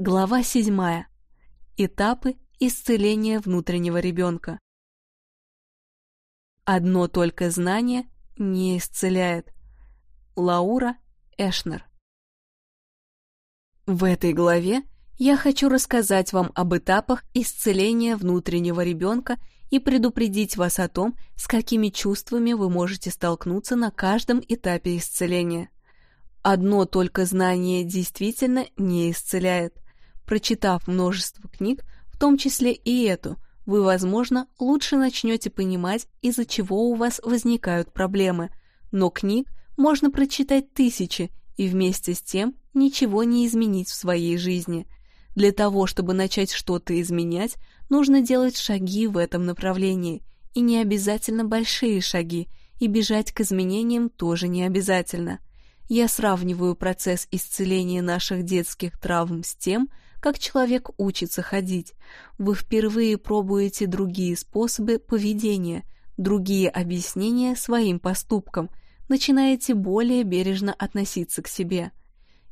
Глава 7. Этапы исцеления внутреннего ребенка. Одно только знание не исцеляет. Лаура Эшнер. В этой главе я хочу рассказать вам об этапах исцеления внутреннего ребенка и предупредить вас о том, с какими чувствами вы можете столкнуться на каждом этапе исцеления. Одно только знание действительно не исцеляет – Прочитав множество книг, в том числе и эту, вы, возможно, лучше начнете понимать, из-за чего у вас возникают проблемы. Но книг можно прочитать тысячи и вместе с тем ничего не изменить в своей жизни. Для того, чтобы начать что-то изменять, нужно делать шаги в этом направлении. И не обязательно большие шаги, и бежать к изменениям тоже не обязательно. Я сравниваю процесс исцеления наших детских травм с тем, как человек учится ходить. Вы впервые пробуете другие способы поведения, другие объяснения своим поступкам, начинаете более бережно относиться к себе.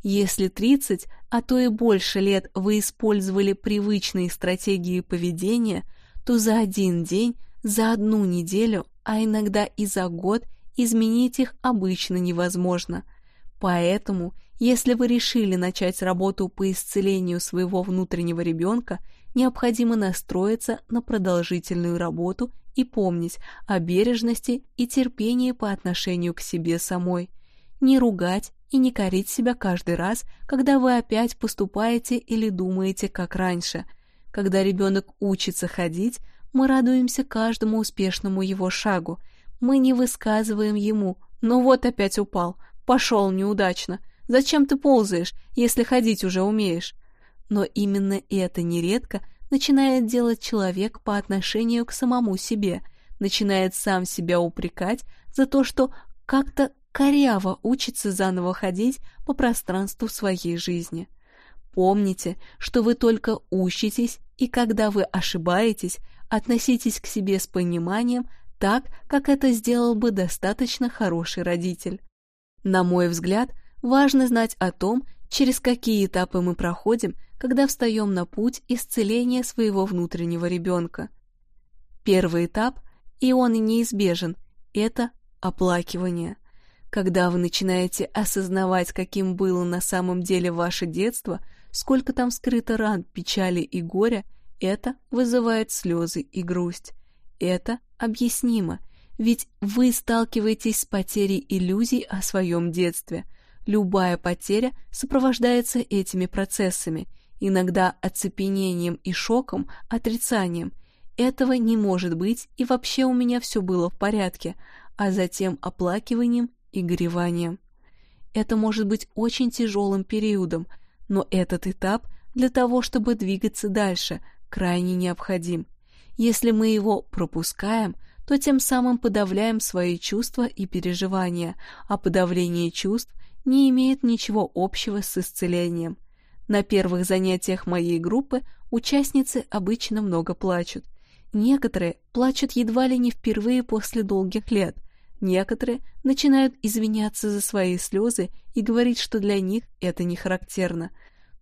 Если 30, а то и больше лет вы использовали привычные стратегии поведения, то за один день, за одну неделю, а иногда и за год изменить их обычно невозможно. Поэтому – если вы решили начать работу по исцелению своего внутреннего ребенка, необходимо настроиться на продолжительную работу и помнить о бережности и терпении по отношению к себе самой. Не ругать и не корить себя каждый раз, когда вы опять поступаете или думаете как раньше. Когда ребенок учится ходить, мы радуемся каждому успешному его шагу. Мы не высказываем ему «ну вот опять упал, пошел неудачно», Зачем ты ползаешь, если ходить уже умеешь? Но именно это нередко начинает делать человек по отношению к самому себе, начинает сам себя упрекать за то, что как-то коряво учится заново ходить по пространству своей жизни. Помните, что вы только учитесь, и когда вы ошибаетесь, относитесь к себе с пониманием так, как это сделал бы достаточно хороший родитель. На мой взгляд, Важно знать о том, через какие этапы мы проходим, когда встаем на путь исцеления своего внутреннего ребенка. Первый этап, и он неизбежен, это оплакивание. Когда вы начинаете осознавать, каким было на самом деле ваше детство, сколько там скрыто ран, печали и горя, это вызывает слезы и грусть. Это объяснимо, ведь вы сталкиваетесь с потерей иллюзий о своем детстве – Любая потеря сопровождается этими процессами, иногда оцепенением и шоком, отрицанием. Этого не может быть, и вообще у меня все было в порядке, а затем оплакиванием и гореванием. Это может быть очень тяжелым периодом, но этот этап для того, чтобы двигаться дальше, крайне необходим. Если мы его пропускаем, то тем самым подавляем свои чувства и переживания, а подавление чувств не имеет ничего общего с исцелением. На первых занятиях моей группы участницы обычно много плачут. Некоторые плачут едва ли не впервые после долгих лет. Некоторые начинают извиняться за свои слезы и говорить, что для них это не характерно.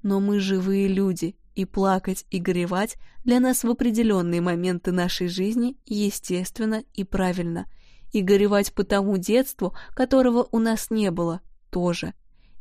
Но мы живые люди, и плакать и горевать для нас в определенные моменты нашей жизни естественно и правильно. И горевать по тому детству, которого у нас не было, тоже.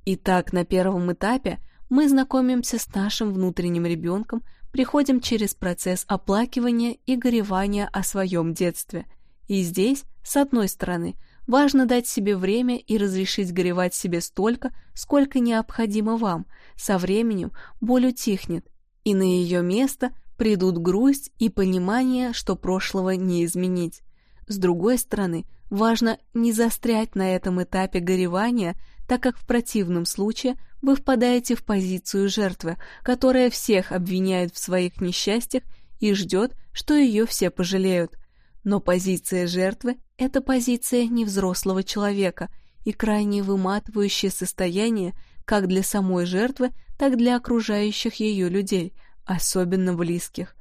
Итак, на первом этапе мы знакомимся с нашим внутренним ребенком, приходим через процесс оплакивания и горевания о своем детстве. И здесь, с одной стороны, важно дать себе время и разрешить горевать себе столько, сколько необходимо вам. Со временем боль утихнет, и на ее место придут грусть и понимание, что прошлого не изменить. С другой стороны, важно не застрять на этом этапе горевания, так как в противном случае вы впадаете в позицию жертвы, которая всех обвиняет в своих несчастьях и ждет, что ее все пожалеют. Но позиция жертвы – это позиция невзрослого человека и крайне выматывающее состояние как для самой жертвы, так для окружающих ее людей, особенно близких.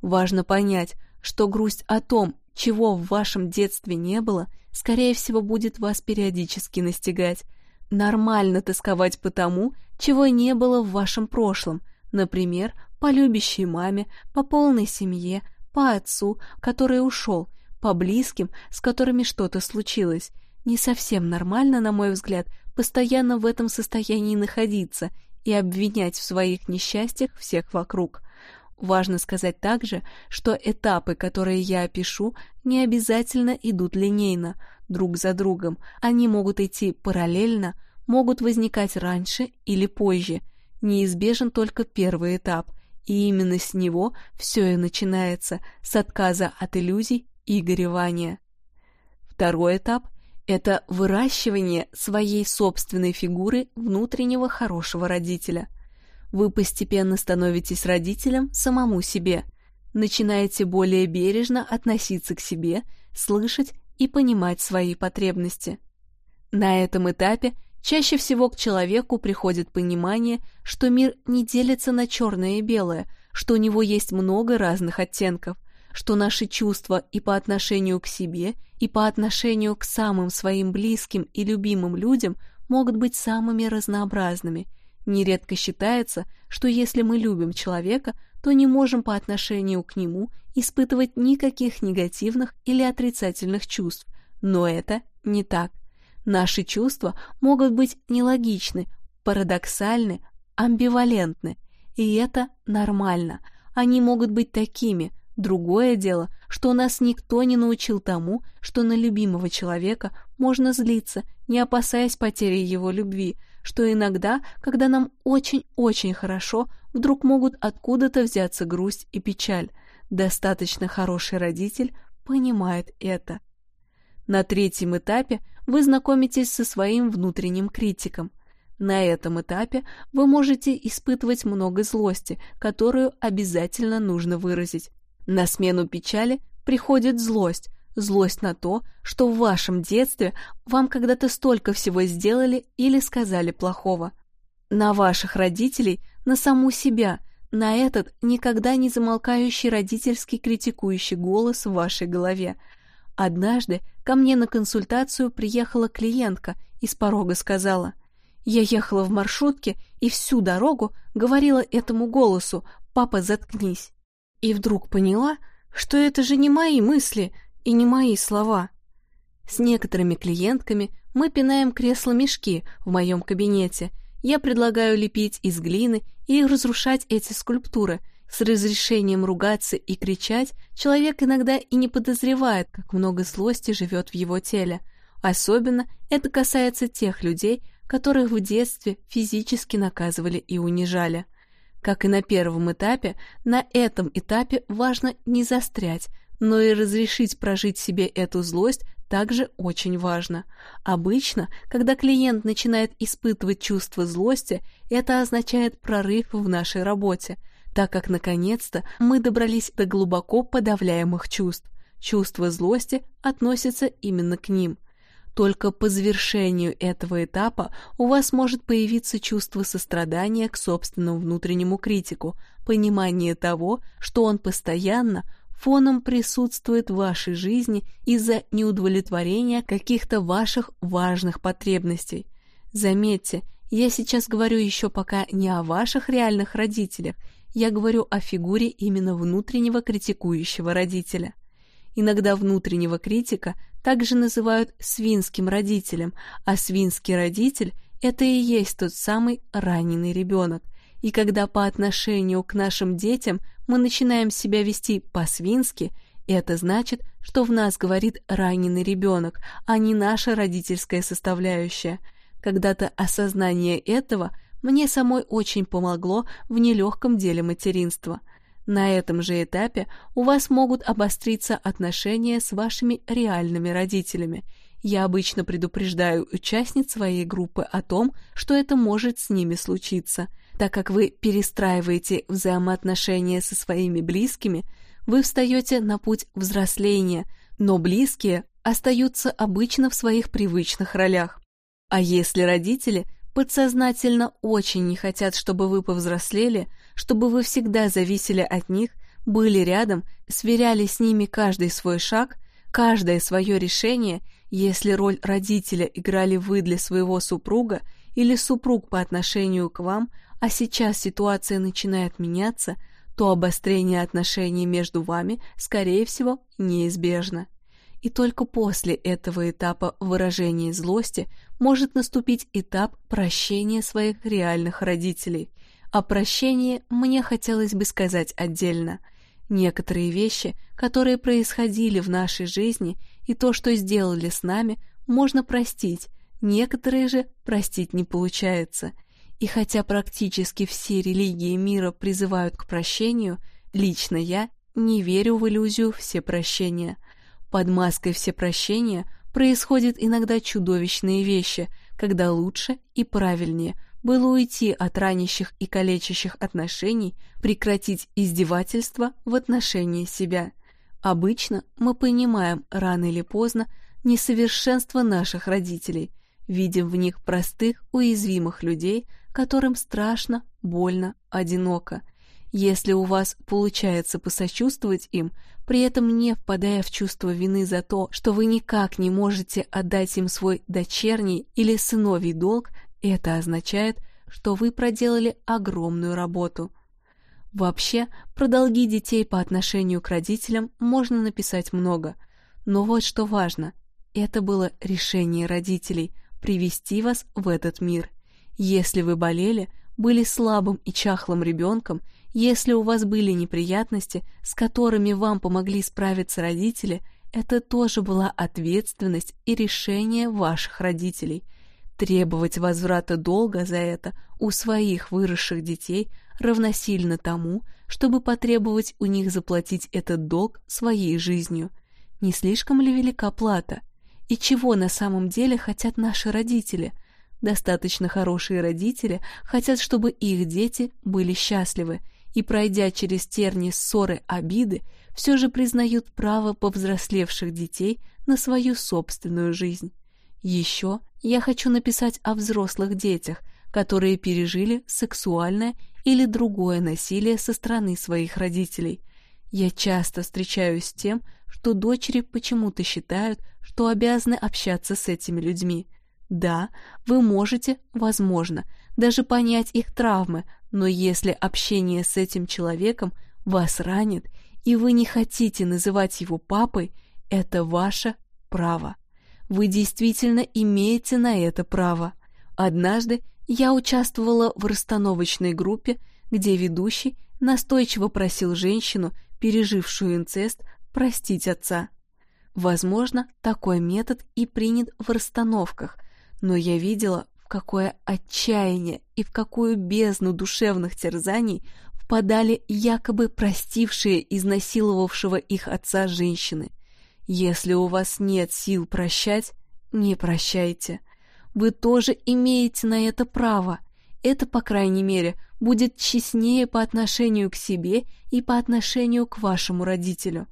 Важно понять, что грусть о том, чего в вашем детстве не было, скорее всего будет вас периодически настигать, Нормально тосковать по тому, чего не было в вашем прошлом, Например, по любящей маме, по полной семье, по отцу, который ушел, по близким, с которыми что-то случилось. Не совсем нормально, на мой взгляд, постоянно в этом состоянии находиться и обвинять в своих несчастьях всех вокруг. Важно сказать также, что этапы, которые я опишу, не обязательно идут линейно, друг за другом. Они могут идти параллельно, могут возникать раньше или позже. Неизбежен только первый этап, и именно с него все и начинается, с отказа от иллюзий и горевания. Второй этап – это выращивание своей собственной фигуры внутреннего хорошего родителя. Вы постепенно становитесь родителем самому себе, начинаете более бережно относиться к себе, слышать и понимать свои потребности. На этом этапе чаще всего к человеку приходит понимание, что мир не делится на черное и белое, что у него есть много разных оттенков, что наши чувства и по отношению к себе, и по отношению к самым своим близким и любимым людям могут быть самыми разнообразными. Нередко считается, что если мы любим человека, то не можем по отношению к нему испытывать никаких негативных или отрицательных чувств. Но это не так. Наши чувства могут быть нелогичны, парадоксальны, амбивалентны. И это нормально. Они могут быть такими, Другое дело, что нас никто не научил тому, что на любимого человека можно злиться, не опасаясь потери его любви, что иногда, когда нам очень-очень хорошо, вдруг могут откуда-то взяться грусть и печаль. Достаточно хороший родитель понимает это. На третьем этапе вы знакомитесь со своим внутренним критиком. На этом этапе вы можете испытывать много злости, которую обязательно нужно выразить. На смену печали приходит злость, злость на то, что в вашем детстве вам когда-то столько всего сделали или сказали плохого. На ваших родителей, на саму себя, на этот никогда не замолкающий родительский критикующий голос в вашей голове. Однажды ко мне на консультацию приехала клиентка и с порога сказала, «Я ехала в маршрутке и всю дорогу говорила этому голосу «Папа, заткнись». И вдруг поняла, что это же не мои мысли и не мои слова. С некоторыми клиентками мы пинаем кресло-мешки в моем кабинете. Я предлагаю лепить из глины и разрушать эти скульптуры. С разрешением ругаться и кричать человек иногда и не подозревает, как много злости живет в его теле. Особенно это касается тех людей, которых в детстве физически наказывали и унижали. Как и на первом этапе, на этом этапе важно не застрять, но и разрешить прожить себе эту злость также очень важно. Обычно, когда клиент начинает испытывать чувство злости, это означает прорыв в нашей работе, так как наконец-то мы добрались до глубоко подавляемых чувств. Чувство злости относится именно к ним – только по завершению этого этапа у вас может появиться чувство сострадания к собственному внутреннему критику, понимание того, что он постоянно фоном присутствует в вашей жизни из-за неудовлетворения каких-то ваших важных потребностей. Заметьте, я сейчас говорю еще пока не о ваших реальных родителях, я говорю о фигуре именно внутреннего критикующего родителя. Иногда внутреннего критика также называют свинским родителем, а свинский родитель – это и есть тот самый раненый ребенок. И когда по отношению к нашим детям мы начинаем себя вести по-свински, это значит, что в нас говорит раненый ребенок, а не наша родительская составляющая. Когда-то осознание этого мне самой очень помогло в нелегком деле материнства – на этом же этапе у вас могут обостриться отношения с вашими реальными родителями. Я обычно предупреждаю участниц своей группы о том, что это может с ними случиться. Так как вы перестраиваете взаимоотношения со своими близкими, вы встаете на путь взросления, но близкие остаются обычно в своих привычных ролях. А если родители – подсознательно очень не хотят, чтобы вы повзрослели, чтобы вы всегда зависели от них, были рядом, сверяли с ними каждый свой шаг, каждое свое решение, если роль родителя играли вы для своего супруга или супруг по отношению к вам, а сейчас ситуация начинает меняться, то обострение отношений между вами, скорее всего, неизбежно. И только после этого этапа выражения злости может наступить этап прощения своих реальных родителей. О прощении мне хотелось бы сказать отдельно. Некоторые вещи, которые происходили в нашей жизни, и то, что сделали с нами, можно простить, некоторые же простить не получается – и хотя практически все религии мира призывают к прощению, лично я не верю в иллюзию всепрощения. Под маской всепрощения происходят иногда чудовищные вещи, когда лучше и правильнее было уйти от ранящих и калечащих отношений, прекратить издевательство в отношении себя. Обычно мы понимаем рано или поздно несовершенство наших родителей, видим в них простых, уязвимых людей – которым страшно, больно, одиноко. Если у вас получается посочувствовать им, при этом не впадая в чувство вины за то, что вы никак не можете отдать им свой дочерний или сыновий долг, это означает, что вы проделали огромную работу. Вообще, про долги детей по отношению к родителям можно написать много, но вот что важно, это было решение родителей привести вас в этот мир – если вы болели, были слабым и чахлым ребенком, если у вас были неприятности, с которыми вам помогли справиться родители, это тоже была ответственность и решение ваших родителей. Требовать возврата долга за это у своих выросших детей равносильно тому, чтобы потребовать у них заплатить этот долг своей жизнью. Не слишком ли велика плата? И чего на самом деле хотят наши родители – Достаточно хорошие родители хотят, чтобы их дети были счастливы, и, пройдя через терни ссоры, обиды, все же признают право повзрослевших детей на свою собственную жизнь. Еще я хочу написать о взрослых детях, которые пережили сексуальное или другое насилие со стороны своих родителей. Я часто встречаюсь с тем, что дочери почему-то считают, что обязаны общаться с этими людьми – да, вы можете, возможно, даже понять их травмы, но если общение с этим человеком вас ранит, и вы не хотите называть его папой, это ваше право. Вы действительно имеете на это право. Однажды я участвовала в расстановочной группе, где ведущий настойчиво просил женщину, пережившую инцест, простить отца. Возможно, такой метод и принят в расстановках – но я видела, в какое отчаяние и в какую бездну душевных терзаний впадали якобы простившие изнасиловавшего их отца женщины. Если у вас нет сил прощать, не прощайте. Вы тоже имеете на это право. Это, по крайней мере, будет честнее по отношению к себе и по отношению к вашему родителю.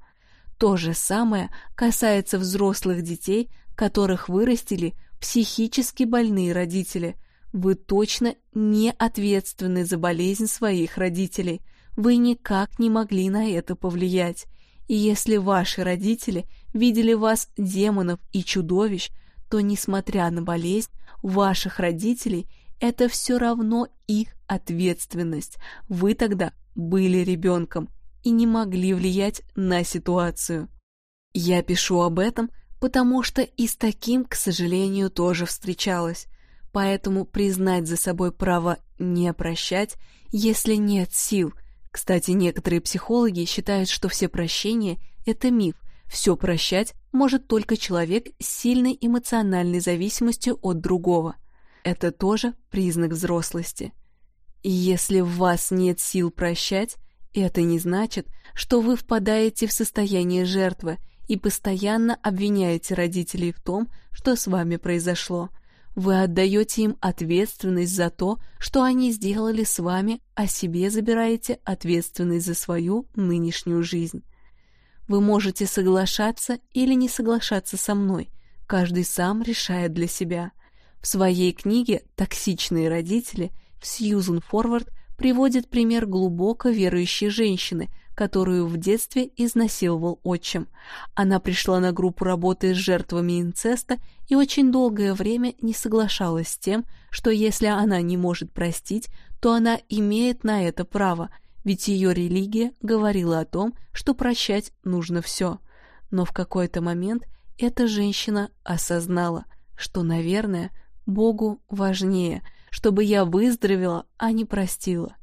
То же самое касается взрослых детей, которых вырастили психически больные родители. Вы точно не ответственны за болезнь своих родителей. Вы никак не могли на это повлиять. И если ваши родители видели вас демонов и чудовищ, то, несмотря на болезнь ваших родителей, это все равно их ответственность. Вы тогда были ребенком и не могли влиять на ситуацию. Я пишу об этом, потому что и с таким, к сожалению, тоже встречалась. Поэтому признать за собой право не прощать, если нет сил. Кстати, некоторые психологи считают, что все прощения – это миф. Все прощать может только человек с сильной эмоциональной зависимостью от другого. Это тоже признак взрослости. И если в вас нет сил прощать, это не значит, что вы впадаете в состояние жертвы – и постоянно обвиняете родителей в том, что с вами произошло. Вы отдаете им ответственность за то, что они сделали с вами, а себе забираете ответственность за свою нынешнюю жизнь. Вы можете соглашаться или не соглашаться со мной, каждый сам решает для себя. В своей книге «Токсичные родители» Сьюзен Форвард приводит пример глубоко верующей женщины, которую в детстве изнасиловал отчим. Она пришла на группу работы с жертвами инцеста и очень долгое время не соглашалась с тем, что если она не может простить, то она имеет на это право, ведь ее религия говорила о том, что прощать нужно все. Но в какой-то момент эта женщина осознала, что, наверное, Богу важнее, чтобы я выздоровела, а не простила.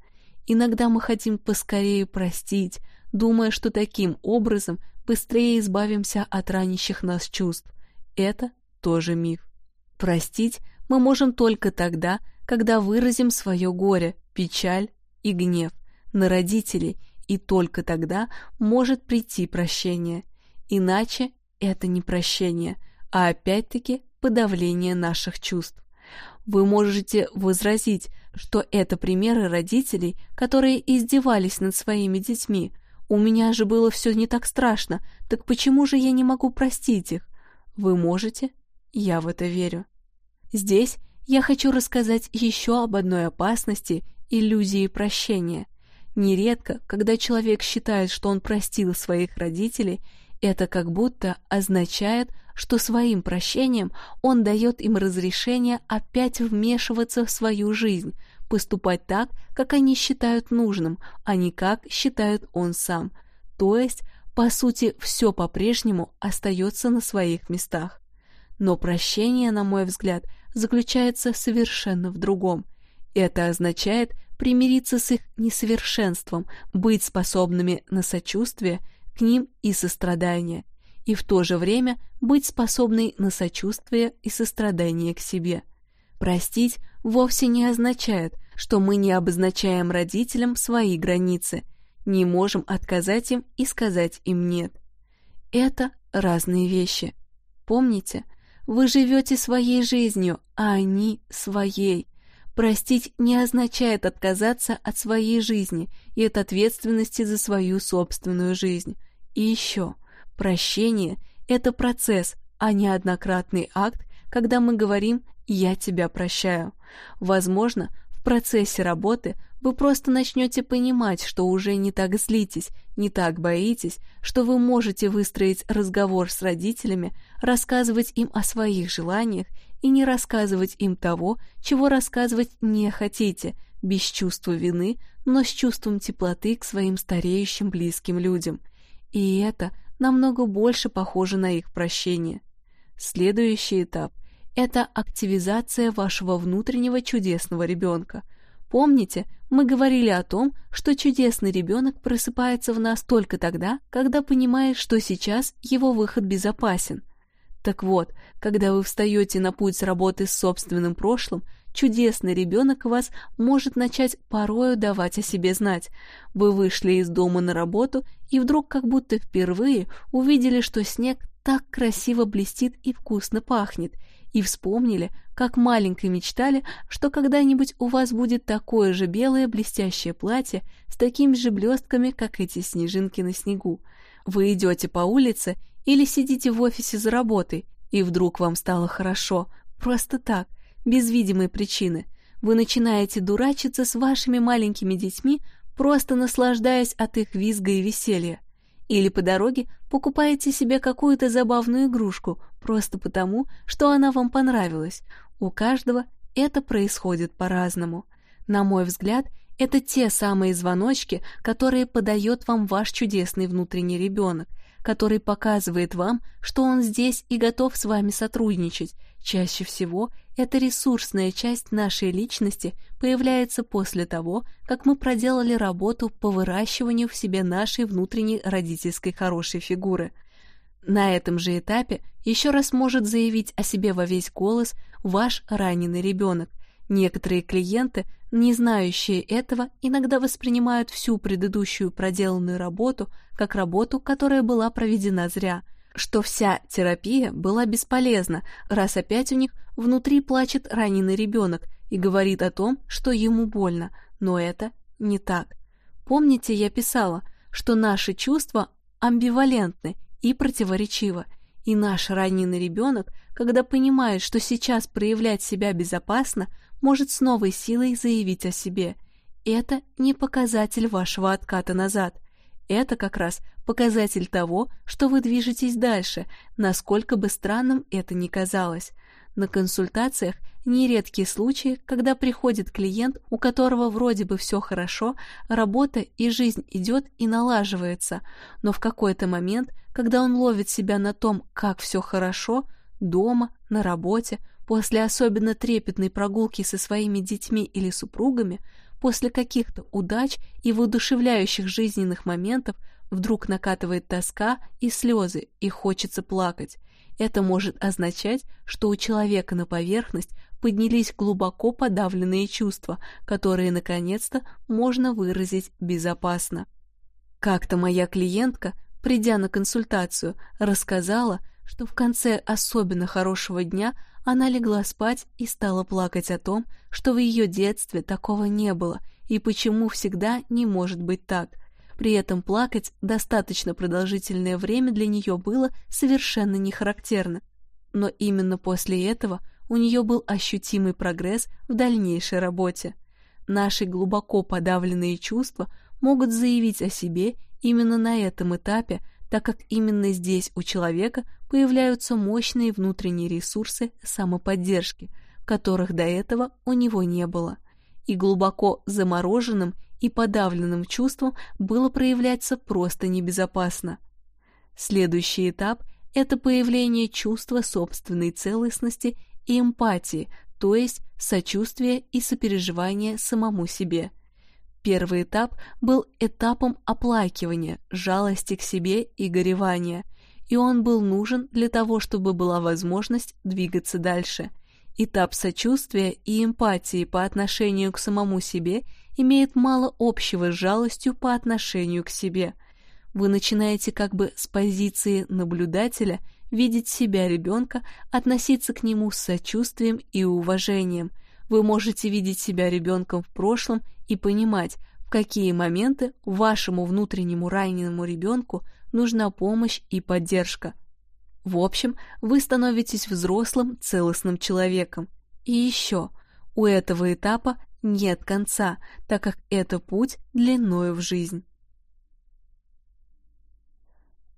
Иногда мы хотим поскорее простить, думая, что таким образом быстрее избавимся от ранящих нас чувств. Это тоже миф. Простить мы можем только тогда, когда выразим свое горе, печаль и гнев на родителей, и только тогда может прийти прощение. Иначе это не прощение, а опять-таки подавление наших чувств. Вы можете возразить, что это примеры родителей, которые издевались над своими детьми. У меня же было все не так страшно, так почему же я не могу простить их? Вы можете? Я в это верю. Здесь я хочу рассказать еще об одной опасности иллюзии прощения. Нередко, когда человек считает, что он простил своих родителей, это как будто означает, что своим прощением он дает им разрешение опять вмешиваться в свою жизнь, поступать так, как они считают нужным, а не как считает он сам. То есть, по сути, все по-прежнему остается на своих местах. Но прощение, на мой взгляд, заключается совершенно в другом. Это означает примириться с их несовершенством, быть способными на сочувствие – к ним и сострадание, и в то же время быть способной на сочувствие и сострадание к себе. Простить вовсе не означает, что мы не обозначаем родителям свои границы, не можем отказать им и сказать им «нет». Это разные вещи. Помните, вы живете своей жизнью, а они — своей. Простить не означает отказаться от своей жизни и от ответственности за свою собственную жизнь. И еще, прощение — это процесс, а не однократный акт, когда мы говорим «я тебя прощаю». Возможно, в процессе работы вы просто начнете понимать, что уже не так злитесь, не так боитесь, что вы можете выстроить разговор с родителями, рассказывать им о своих желаниях и не рассказывать им того, чего рассказывать не хотите, без чувства вины, но с чувством теплоты к своим стареющим близким людям. И это намного больше похоже на их прощение. Следующий этап – это активизация вашего внутреннего чудесного ребенка. Помните, мы говорили о том, что чудесный ребенок просыпается в нас только тогда, когда понимает, что сейчас его выход безопасен – так вот, когда вы встаете на путь работы с собственным прошлым, чудесный ребенок вас может начать порою давать о себе знать. Вы вышли из дома на работу и вдруг как будто впервые увидели, что снег так красиво блестит и вкусно пахнет, и вспомнили, как маленько мечтали, что когда-нибудь у вас будет такое же белое блестящее платье с такими же блестками, как эти снежинки на снегу. Вы идете по улице или сидите в офисе за работой, и вдруг вам стало хорошо, просто так, без видимой причины. Вы начинаете дурачиться с вашими маленькими детьми, просто наслаждаясь от их визга и веселья. Или по дороге покупаете себе какую-то забавную игрушку, просто потому, что она вам понравилась. У каждого это происходит по-разному. На мой взгляд, это те самые звоночки, которые подает вам ваш чудесный внутренний ребенок – который показывает вам, что он здесь и готов с вами сотрудничать. Чаще всего эта ресурсная часть нашей личности появляется после того, как мы проделали работу по выращиванию в себе нашей внутренней родительской хорошей фигуры. На этом же этапе еще раз может заявить о себе во весь голос ваш раненый ребенок – Некоторые клиенты, не знающие этого, иногда воспринимают всю предыдущую проделанную работу как работу, которая была проведена зря, что вся терапия была бесполезна, раз опять у них внутри плачет раненый ребенок и говорит о том, что ему больно, но это не так. Помните, я писала, что наши чувства амбивалентны и противоречивы, и наш раненый ребенок, когда понимает, что сейчас проявлять себя безопасно, может с новой силой заявить о себе. Это не показатель вашего отката назад. Это как раз показатель того, что вы движетесь дальше, насколько бы странным это ни казалось. На консультациях нередкие случаи, когда приходит клиент, у которого вроде бы все хорошо, работа и жизнь идет и налаживается, но в какой-то момент, когда он ловит себя на том, как все хорошо, дома, на работе, после особенно трепетной прогулки со своими детьми или супругами, после каких-то удач и воодушевляющих жизненных моментов вдруг накатывает тоска и слезы, и хочется плакать. Это может означать, что у человека на поверхность поднялись глубоко подавленные чувства, которые, наконец-то, можно выразить безопасно. Как-то моя клиентка, придя на консультацию, рассказала, что в конце особенно хорошего дня она легла спать и стала плакать о том, что в ее детстве такого не было и почему всегда не может быть так. При этом плакать достаточно продолжительное время для нее было совершенно не характерно. Но именно после этого у нее был ощутимый прогресс в дальнейшей работе. Наши глубоко подавленные чувства могут заявить о себе именно на этом этапе, так как именно здесь у человека появляются мощные внутренние ресурсы самоподдержки, которых до этого у него не было. И глубоко замороженным и подавленным чувством было проявляться просто небезопасно. Следующий этап – это появление чувства собственной целостности и эмпатии, то есть сочувствия и сопереживания самому себе – Первый этап был этапом оплакивания, жалости к себе и горевания, и он был нужен для того, чтобы была возможность двигаться дальше. Этап сочувствия и эмпатии по отношению к самому себе имеет мало общего с жалостью по отношению к себе. Вы начинаете как бы с позиции наблюдателя видеть себя ребенка, относиться к нему с сочувствием и уважением. Вы можете видеть себя ребенком в прошлом и понимать, в какие моменты вашему внутреннему раненому ребенку нужна помощь и поддержка. В общем, вы становитесь взрослым, целостным человеком. И еще, у этого этапа нет конца, так как это путь длиною в жизнь.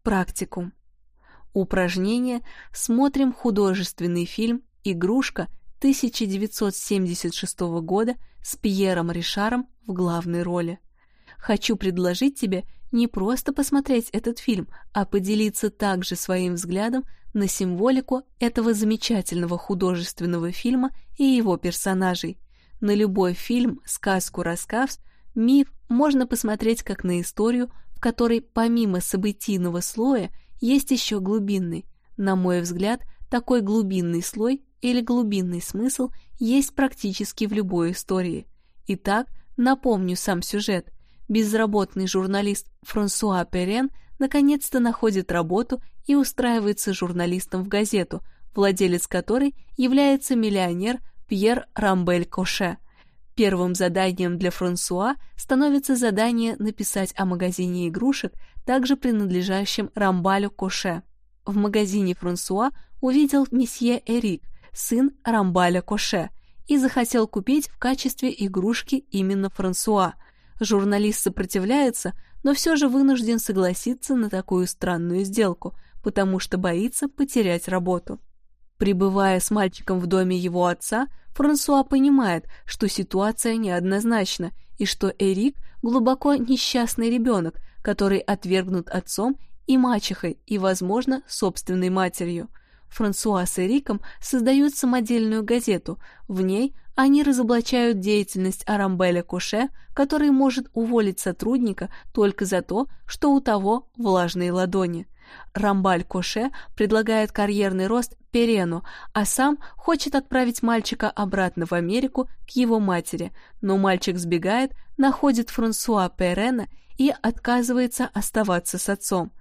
Практикум. Упражнение «Смотрим художественный фильм «Игрушка» 1976 года с Пьером Ришаром в главной роли. Хочу предложить тебе не просто посмотреть этот фильм, а поделиться также своим взглядом на символику этого замечательного художественного фильма и его персонажей. На любой фильм, сказку, рассказ, миф можно посмотреть как на историю, в которой помимо событийного слоя есть еще глубинный. На мой взгляд, такой глубинный слой или глубинный смысл есть практически в любой истории. Итак, напомню сам сюжет. Безработный журналист Франсуа Перен наконец-то находит работу и устраивается журналистом в газету, владелец которой является миллионер Пьер Рамбель Коше. Первым заданием для Франсуа становится задание написать о магазине игрушек, также принадлежащем Рамбалю Коше. В магазине Франсуа увидел месье Эрик, сын Рамбаля Коше, и захотел купить в качестве игрушки именно Франсуа. Журналист сопротивляется, но все же вынужден согласиться на такую странную сделку, потому что боится потерять работу. Прибывая с мальчиком в доме его отца, Франсуа понимает, что ситуация неоднозначна и что Эрик глубоко несчастный ребенок, который отвергнут отцом и мачехой и, возможно, собственной матерью – Франсуа с Эриком создают самодельную газету. В ней они разоблачают деятельность Арамбеля Коше, который может уволить сотрудника только за то, что у того влажные ладони. Рамбаль Коше предлагает карьерный рост Перену, а сам хочет отправить мальчика обратно в Америку к его матери, но мальчик сбегает, находит Франсуа Перена и отказывается оставаться с отцом.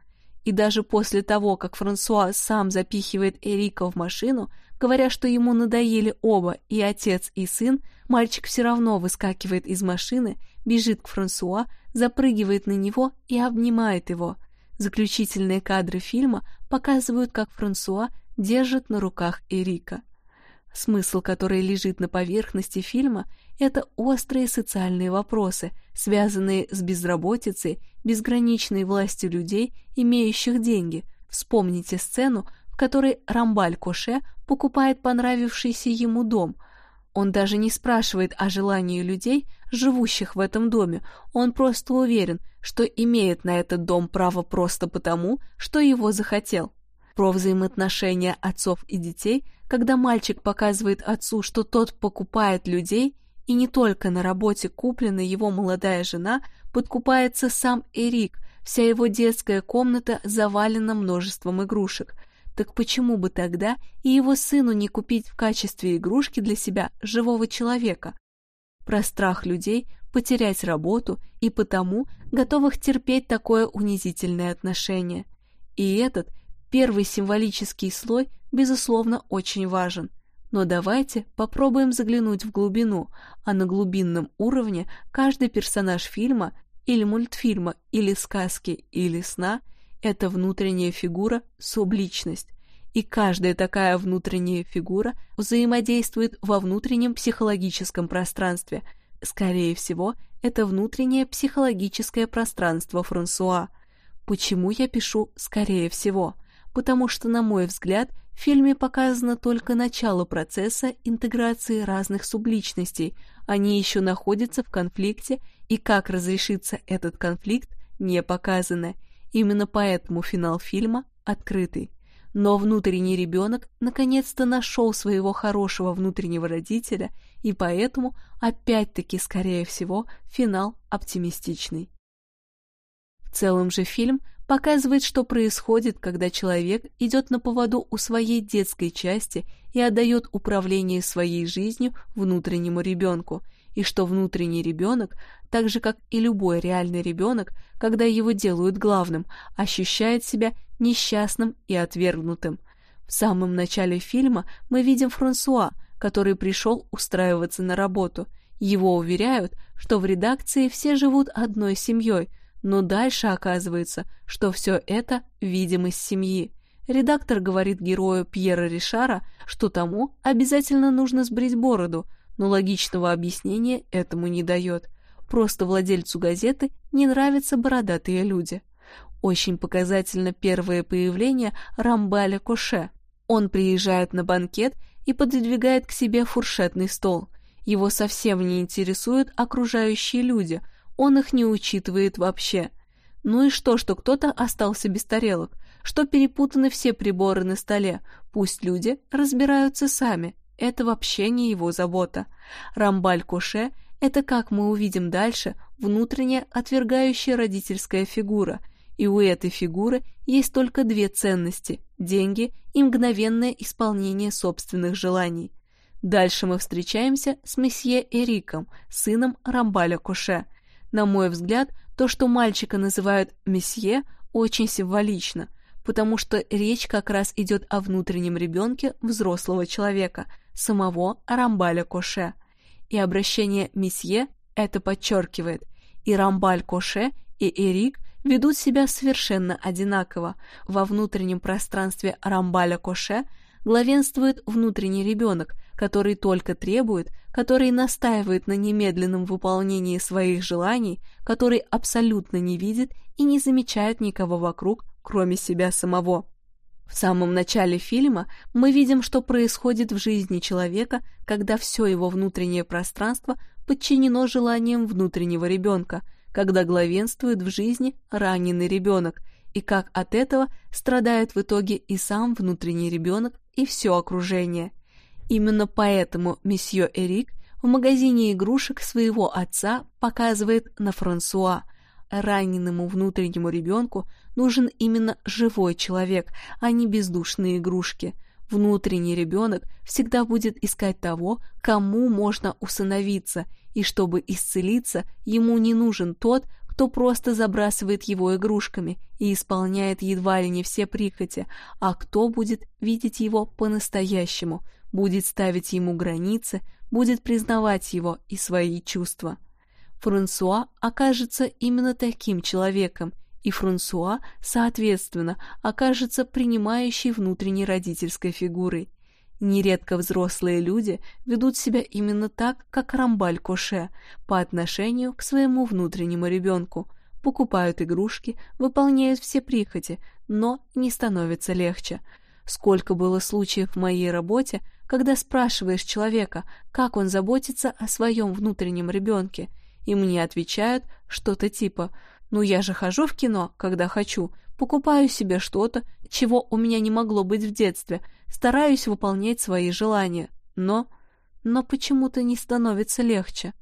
И даже после того, как Франсуа сам запихивает Эрика в машину, говоря, что ему надоели оба, и отец, и сын, мальчик все равно выскакивает из машины, бежит к Франсуа, запрыгивает на него и обнимает его. Заключительные кадры фильма показывают, как Франсуа держит на руках Эрика. Смысл, который лежит на поверхности фильма, это острые социальные вопросы, связанные с безработицей, безграничной властью людей, имеющих деньги. Вспомните сцену, в которой Рамбаль Коше покупает понравившийся ему дом. Он даже не спрашивает о желании людей, живущих в этом доме, он просто уверен, что имеет на этот дом право просто потому, что его захотел. Про взаимоотношения отцов и детей, когда мальчик показывает отцу, что тот покупает людей, и не только на работе купленная его молодая жена, подкупается сам Эрик, вся его детская комната завалена множеством игрушек – так почему бы тогда и его сыну не купить в качестве игрушки для себя живого человека? Про страх людей потерять работу и потому готовых терпеть такое унизительное отношение. И этот первый символический слой, безусловно, очень важен. Но давайте попробуем заглянуть в глубину, а на глубинном уровне каждый персонаж фильма или мультфильма, или сказки, или сна – это внутренняя фигура, субличность, и каждая такая внутренняя фигура взаимодействует во внутреннем психологическом пространстве. Скорее всего, это внутреннее психологическое пространство Франсуа. Почему я пишу «скорее всего»? Потому что, на мой взгляд, в фильме показано только начало процесса интеграции разных субличностей, они еще находятся в конфликте, и как разрешится этот конфликт, не показано – Именно поэтому финал фильма открытый. Но внутренний ребенок наконец-то нашел своего хорошего внутреннего родителя, и поэтому, опять-таки, скорее всего, финал оптимистичный. Целом же фильм показывает, что происходит, когда человек идет на поводу у своей детской части и отдает управление своей жизнью внутреннему ребенку, и что внутренний ребенок, так же как и любой реальный ребенок, когда его делают главным, ощущает себя несчастным и отвергнутым. В самом начале фильма мы видим Франсуа, который пришел устраиваться на работу. Его уверяют, что в редакции все живут одной семьей, но дальше оказывается, что все это видимость семьи. Редактор говорит герою Пьера Ришара, что тому обязательно нужно сбрить бороду, но логичного объяснения этому не дает. Просто владельцу газеты не нравятся бородатые люди. Очень показательно первое появление Рамбаля Коше. Он приезжает на банкет и подвигает к себе фуршетный стол. Его совсем не интересуют окружающие люди, он их не учитывает вообще. Ну и что, что кто-то остался без тарелок, что перепутаны все приборы на столе, пусть люди разбираются сами, это вообще не его забота. Рамбаль-Коше – это, как мы увидим дальше, внутренняя отвергающая родительская фигура, и у этой фигуры есть только две ценности – деньги и мгновенное исполнение собственных желаний. Дальше мы встречаемся с месье Эриком, сыном Рамбаля Коше. На мой взгляд, то, что мальчика называют месье, очень символично, потому что речь как раз идет о внутреннем ребенке взрослого человека – самого Рамбаля Коше. И обращение «месье» это подчеркивает. И Рамбаль Коше, и Эрик ведут себя совершенно одинаково. Во внутреннем пространстве Рамбаля Коше главенствует внутренний ребенок, который только требует, который настаивает на немедленном выполнении своих желаний, который абсолютно не видит и не замечает никого вокруг, кроме себя самого. В самом начале фильма мы видим, что происходит в жизни человека, когда все его внутреннее пространство подчинено желаниям внутреннего ребенка, когда главенствует в жизни раненый ребенок, и как от этого страдает в итоге и сам внутренний ребенок, и все окружение. Именно поэтому месье Эрик в магазине игрушек своего отца показывает на Франсуа – раненому внутреннему ребенку нужен именно живой человек, а не бездушные игрушки. Внутренний ребенок всегда будет искать того, кому можно усыновиться, и чтобы исцелиться, ему не нужен тот, кто просто забрасывает его игрушками и исполняет едва ли не все прихоти, а кто будет видеть его по-настоящему, будет ставить ему границы, будет признавать его и свои чувства. Франсуа окажется именно таким человеком, и Франсуа, соответственно, окажется принимающей внутренней родительской фигурой. Нередко взрослые люди ведут себя именно так, как Рамбаль Коше, по отношению к своему внутреннему ребенку. Покупают игрушки, выполняют все прихоти, но не становится легче. Сколько было случаев в моей работе, когда спрашиваешь человека, как он заботится о своем внутреннем ребенке, и мне отвечают что-то типа «Ну я же хожу в кино, когда хочу, покупаю себе что-то, чего у меня не могло быть в детстве, стараюсь выполнять свои желания, но... но почему-то не становится легче».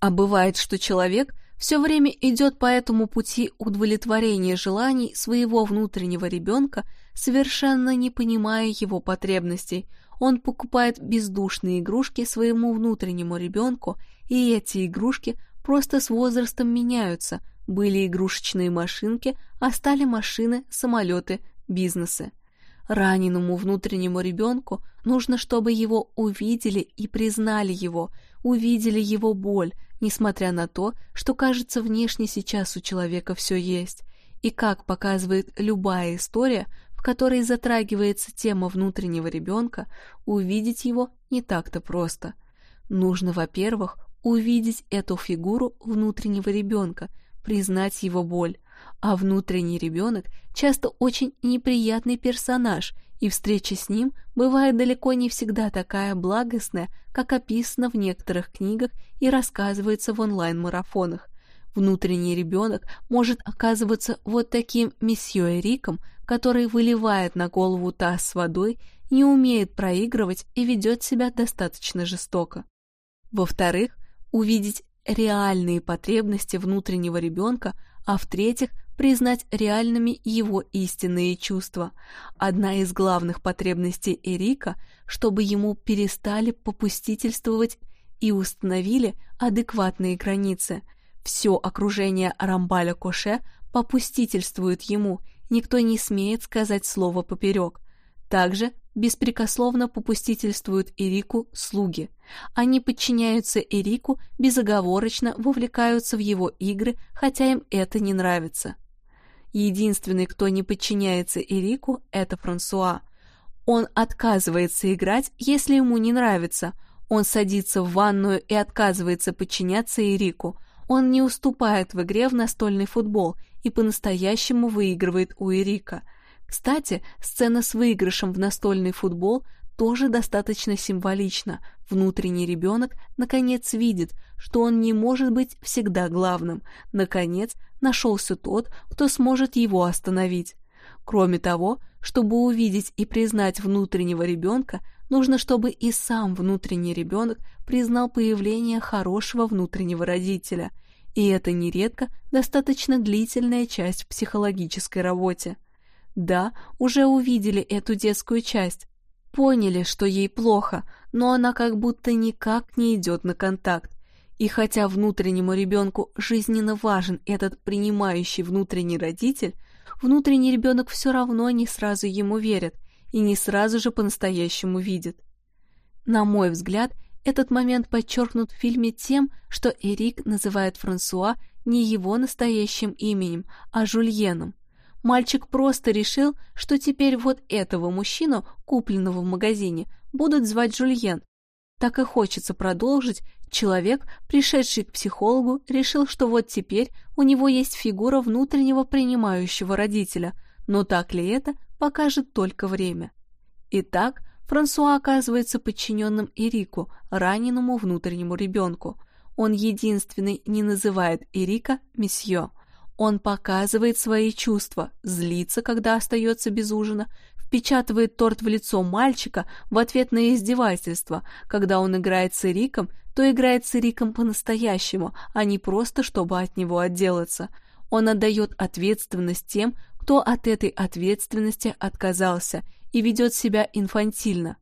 А бывает, что человек все время идет по этому пути удовлетворения желаний своего внутреннего ребенка, совершенно не понимая его потребностей. Он покупает бездушные игрушки своему внутреннему ребенку, и эти игрушки просто с возрастом меняются. Были игрушечные машинки, а стали машины, самолеты, бизнесы. Раненому внутреннему ребенку нужно, чтобы его увидели и признали его, увидели его боль, несмотря на то, что кажется внешне сейчас у человека все есть. И как показывает любая история, которой затрагивается тема внутреннего ребенка, увидеть его не так-то просто. Нужно, во-первых, увидеть эту фигуру внутреннего ребенка, признать его боль, а внутренний ребенок часто очень неприятный персонаж, и встреча с ним бывает далеко не всегда такая благостная, как описано в некоторых книгах и рассказывается в онлайн-марафонах. Внутренний ребенок может оказываться вот таким месье Эриком, который выливает на голову таз с водой, не умеет проигрывать и ведет себя достаточно жестоко. Во-вторых, увидеть реальные потребности внутреннего ребенка, а в-третьих, признать реальными его истинные чувства. Одна из главных потребностей Эрика, чтобы ему перестали попустительствовать и установили адекватные границы. Все окружение Рамбаля Коше попустительствует ему, никто не смеет сказать слово поперек. Также беспрекословно попустительствуют Эрику слуги. Они подчиняются Эрику, безоговорочно вовлекаются в его игры, хотя им это не нравится. Единственный, кто не подчиняется Эрику, это Франсуа. Он отказывается играть, если ему не нравится. Он садится в ванную и отказывается подчиняться Эрику. Он не уступает в игре в настольный футбол и по-настоящему выигрывает у Эрика – кстати, сцена с выигрышем в настольный футбол тоже достаточно символична. Внутренний ребенок наконец видит, что он не может быть всегда главным. Наконец, нашелся тот, кто сможет его остановить. Кроме того, чтобы увидеть и признать внутреннего ребенка, нужно, чтобы и сам внутренний ребенок признал появление хорошего внутреннего родителя. И это нередко достаточно длительная часть в психологической работе. Да, уже увидели эту детскую часть, поняли, что ей плохо, но она как будто никак не идет на контакт. И хотя внутреннему ребенку жизненно важен этот принимающий внутренний родитель, внутренний ребенок все равно не сразу ему верит и не сразу же по-настоящему видит. На мой взгляд, этот момент подчеркнут в фильме тем, что Эрик называет Франсуа не его настоящим именем, а Жульеном. Мальчик просто решил, что теперь вот этого мужчину, купленного в магазине, будут звать Жульен. Так и хочется продолжить. Человек, пришедший к психологу, решил, что вот теперь у него есть фигура внутреннего принимающего родителя, но так ли это, покажет только время. Итак, Франсуа оказывается подчиненным Эрику, раненому внутреннему ребенку. Он единственный не называет Эрика месье – он показывает свои чувства, злится, когда остается без ужина, впечатывает торт в лицо мальчика в ответ на издевательство. Когда он играет с Эриком, то играет с Эриком по-настоящему, а не просто, чтобы от него отделаться. Он отдает ответственность тем, кто от этой ответственности отказался и ведет себя инфантильно.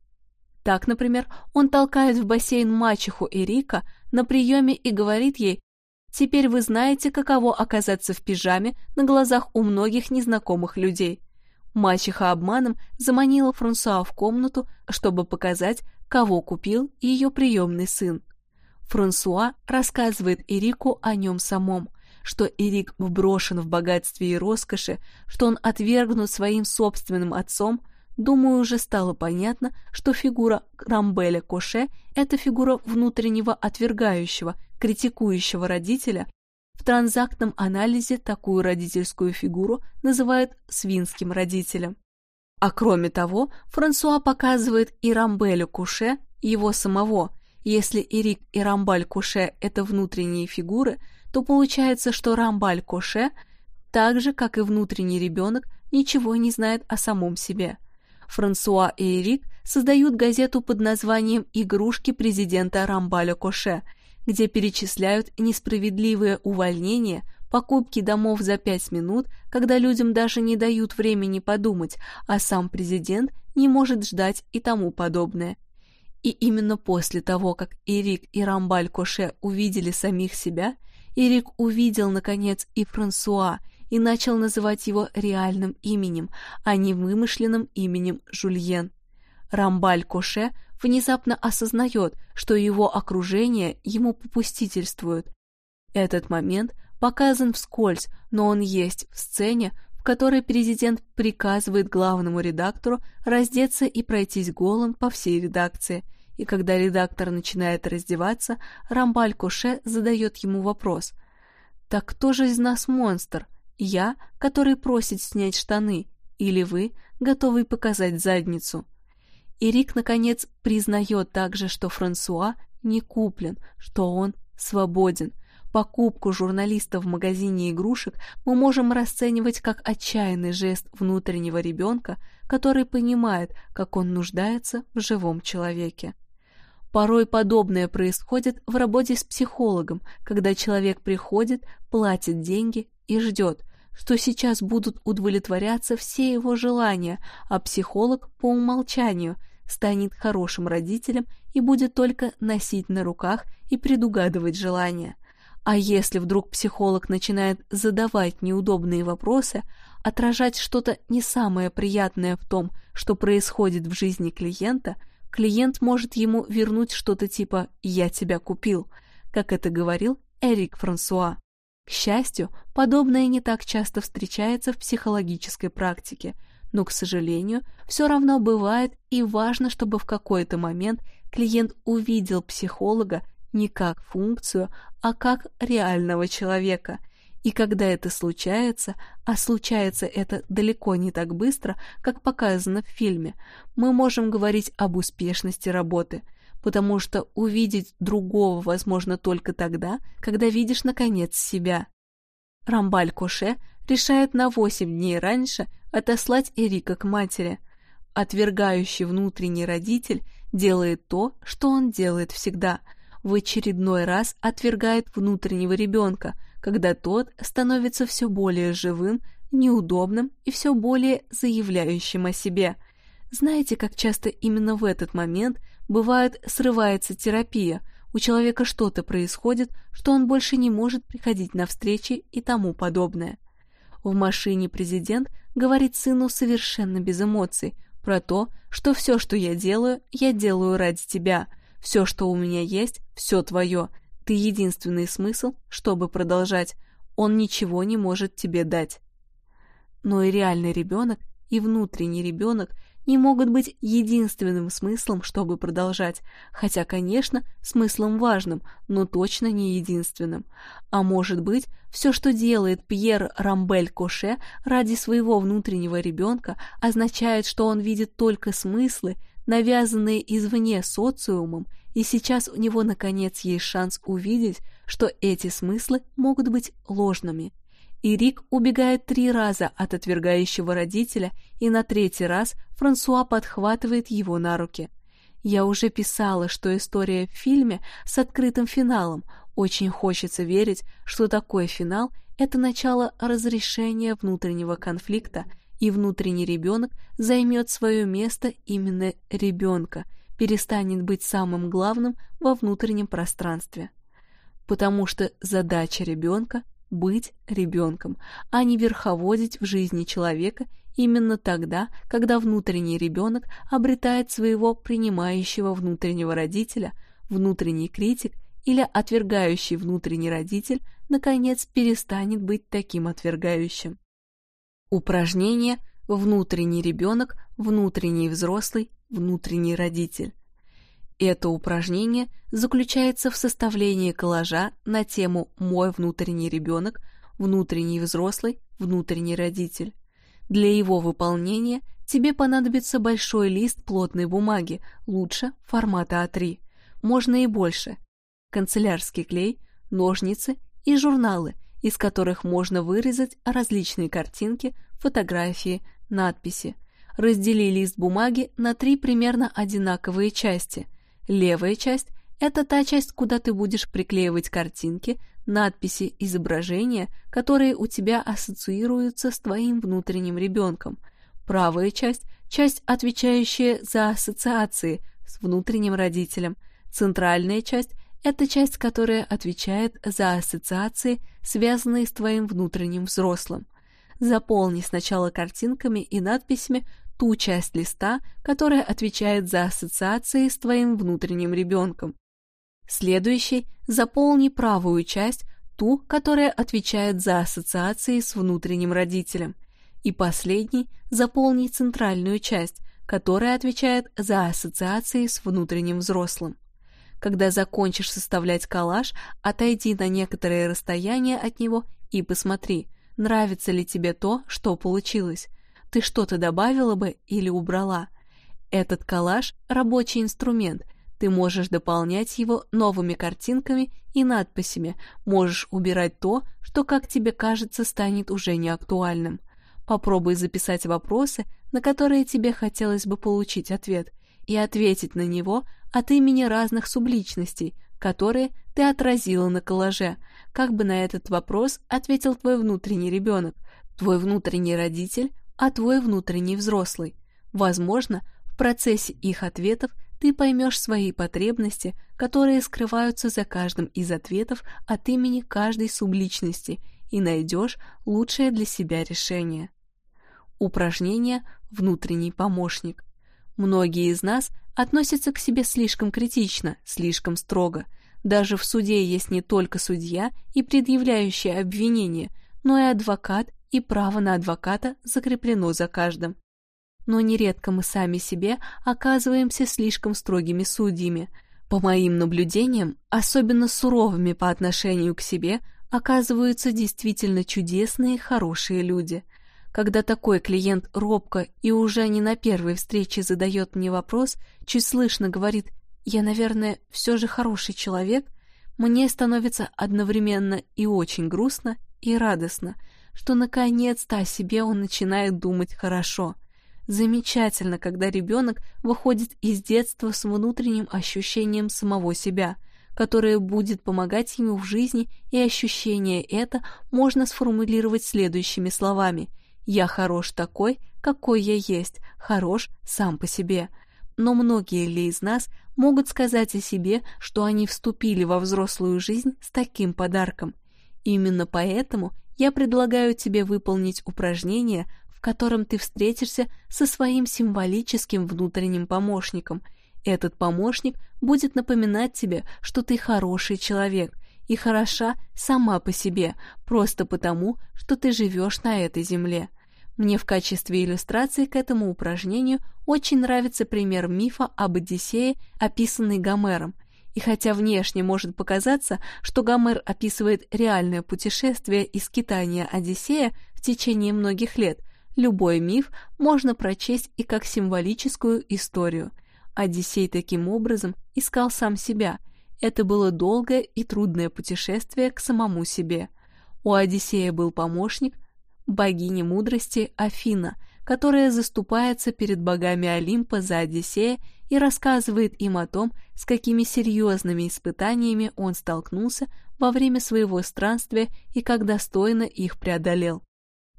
Так, например, он толкает в бассейн мачеху Эрика на приеме и говорит ей, Теперь вы знаете, каково оказаться в пижаме на глазах у многих незнакомых людей. Мачеха обманом заманила Франсуа в комнату, чтобы показать, кого купил ее приемный сын. Франсуа рассказывает Эрику о нем самом, что Эрик вброшен в богатстве и роскоши, что он отвергнут своим собственным отцом, думаю, уже стало понятно, что фигура Рамбеля Коше – это фигура внутреннего отвергающего, критикующего родителя. В транзактном анализе такую родительскую фигуру называют свинским родителем. А кроме того, Франсуа показывает и Рамбелю Куше, его самого. Если Эрик и Рамбаль Куше – это внутренние фигуры, то получается, что Рамбаль Куше, так же, как и внутренний ребенок, ничего не знает о самом себе. Франсуа и Эрик создают газету под названием «Игрушки президента Рамбаля Коше», где перечисляют несправедливые увольнения, покупки домов за пять минут, когда людям даже не дают времени подумать, а сам президент не может ждать и тому подобное. И именно после того, как Эрик и Рамбаль Коше увидели самих себя, Эрик увидел, наконец, и Франсуа, и начал называть его реальным именем, а не вымышленным именем Жульен. Рамбаль Коше внезапно осознает, что его окружение ему попустительствует. Этот момент показан вскользь, но он есть в сцене, в которой президент приказывает главному редактору раздеться и пройтись голым по всей редакции. И когда редактор начинает раздеваться, Рамбаль Коше задает ему вопрос. «Так кто же из нас монстр? Я, который просит снять штаны, или вы, готовый показать задницу. И Рик, наконец, признает также, что Франсуа не куплен, что он свободен. Покупку журналиста в магазине игрушек мы можем расценивать как отчаянный жест внутреннего ребенка, который понимает, как он нуждается в живом человеке. Порой подобное происходит в работе с психологом, когда человек приходит, платит деньги и ждет, что сейчас будут удовлетворяться все его желания, а психолог по умолчанию станет хорошим родителем и будет только носить на руках и предугадывать желания. А если вдруг психолог начинает задавать неудобные вопросы, отражать что-то не самое приятное в том, что происходит в жизни клиента, клиент может ему вернуть что-то типа «я тебя купил», как это говорил Эрик Франсуа. К счастью, подобное не так часто встречается в психологической практике, но, к сожалению, все равно бывает и важно, чтобы в какой-то момент клиент увидел психолога не как функцию, а как реального человека. И когда это случается, а случается это далеко не так быстро, как показано в фильме, мы можем говорить об успешности работы – потому что увидеть другого возможно только тогда, когда видишь наконец себя. Рамбаль Коше решает на восемь дней раньше отослать Эрика к матери. Отвергающий внутренний родитель делает то, что он делает всегда. В очередной раз отвергает внутреннего ребенка, когда тот становится все более живым, неудобным и все более заявляющим о себе. Знаете, как часто именно в этот момент – Бывает, срывается терапия, у человека что-то происходит, что он больше не может приходить на встречи и тому подобное. В машине президент говорит сыну совершенно без эмоций про то, что все, что я делаю, я делаю ради тебя. Все, что у меня есть, все твое. Ты единственный смысл, чтобы продолжать. Он ничего не может тебе дать. Но и реальный ребенок, и внутренний ребенок не могут быть единственным смыслом, чтобы продолжать, хотя, конечно, смыслом важным, но точно не единственным. А может быть, все, что делает Пьер Рамбель Коше ради своего внутреннего ребенка, означает, что он видит только смыслы, навязанные извне социумом, и сейчас у него, наконец, есть шанс увидеть, что эти смыслы могут быть ложными и Рик убегает три раза от отвергающего родителя, и на третий раз Франсуа подхватывает его на руки. Я уже писала, что история в фильме с открытым финалом. Очень хочется верить, что такой финал — это начало разрешения внутреннего конфликта, и внутренний ребенок займет свое место именно ребенка, перестанет быть самым главным во внутреннем пространстве. Потому что задача ребенка быть ребенком, а не верховодить в жизни человека именно тогда, когда внутренний ребенок обретает своего принимающего внутреннего родителя, внутренний критик или отвергающий внутренний родитель, наконец, перестанет быть таким отвергающим. Упражнение внутренний ребенок, внутренний взрослый, внутренний родитель. Это упражнение заключается в составлении коллажа на тему «Мой внутренний ребенок», «Внутренний взрослый», «Внутренний родитель». Для его выполнения тебе понадобится большой лист плотной бумаги, лучше формата А3. Можно и больше. Канцелярский клей, ножницы и журналы, из которых можно вырезать различные картинки, фотографии, надписи. Раздели лист бумаги на три примерно одинаковые части. Левая часть – это та часть, куда ты будешь приклеивать картинки, надписи, изображения, которые у тебя ассоциируются с твоим внутренним ребенком. Правая часть – часть, отвечающая за ассоциации с внутренним родителем. Центральная часть – это часть, которая отвечает за ассоциации, связанные с твоим внутренним взрослым. Заполни сначала картинками и надписями ту часть листа, которая отвечает за ассоциации с твоим внутренним ребенком. Следующий – заполни правую часть, ту, которая отвечает за ассоциации с внутренним родителем. И последний – заполни центральную часть, которая отвечает за ассоциации с внутренним взрослым. Когда закончишь составлять коллаж, отойди на некоторое расстояние от него и посмотри, нравится ли тебе то, что получилось. Ты что-то добавила бы или убрала. Этот коллаж – рабочий инструмент, ты можешь дополнять его новыми картинками и надписями, можешь убирать то, что, как тебе кажется, станет уже неактуальным. Попробуй записать вопросы, на которые тебе хотелось бы получить ответ, и ответить на него от имени разных субличностей, которые ты отразила на коллаже. Как бы на этот вопрос ответил твой внутренний ребенок, твой внутренний родитель, а твой внутренний взрослый. Возможно, в процессе их ответов ты поймешь свои потребности, которые скрываются за каждым из ответов от имени каждой субличности и найдешь лучшее для себя решение. Упражнение «Внутренний помощник». Многие из нас относятся к себе слишком критично, слишком строго. Даже в суде есть не только судья и предъявляющий обвинение, но и адвокат, и право на адвоката закреплено за каждым но нередко мы сами себе оказываемся слишком строгими судьями. По моим наблюдениям, особенно суровыми по отношению к себе, оказываются действительно чудесные, хорошие люди. Когда такой клиент робко и уже не на первой встрече задает мне вопрос, чуть слышно говорит «Я, наверное, все же хороший человек», мне становится одновременно и очень грустно, и радостно, что наконец-то о себе он начинает думать хорошо. Замечательно, когда ребенок выходит из детства с внутренним ощущением самого себя, которое будет помогать ему в жизни, и ощущение это можно сформулировать следующими словами «Я хорош такой, какой я есть, хорош сам по себе». Но многие ли из нас могут сказать о себе, что они вступили во взрослую жизнь с таким подарком? Именно поэтому я предлагаю тебе выполнить упражнение, котором ты встретишься со своим символическим внутренним помощником. Этот помощник будет напоминать тебе, что ты хороший человек и хороша сама по себе, просто потому, что ты живешь на этой земле. Мне в качестве иллюстрации к этому упражнению очень нравится пример мифа об Одиссее, описанный Гомером. И хотя внешне может показаться, что Гомер описывает реальное путешествие и скитание Одиссея в течение многих лет – Любой миф можно прочесть и как символическую историю. Одиссей таким образом искал сам себя. Это было долгое и трудное путешествие к самому себе. У Одиссея был помощник, богиня мудрости Афина, которая заступается перед богами Олимпа за Одиссея и рассказывает им о том, с какими серьезными испытаниями он столкнулся во время своего странствия и как достойно их преодолел.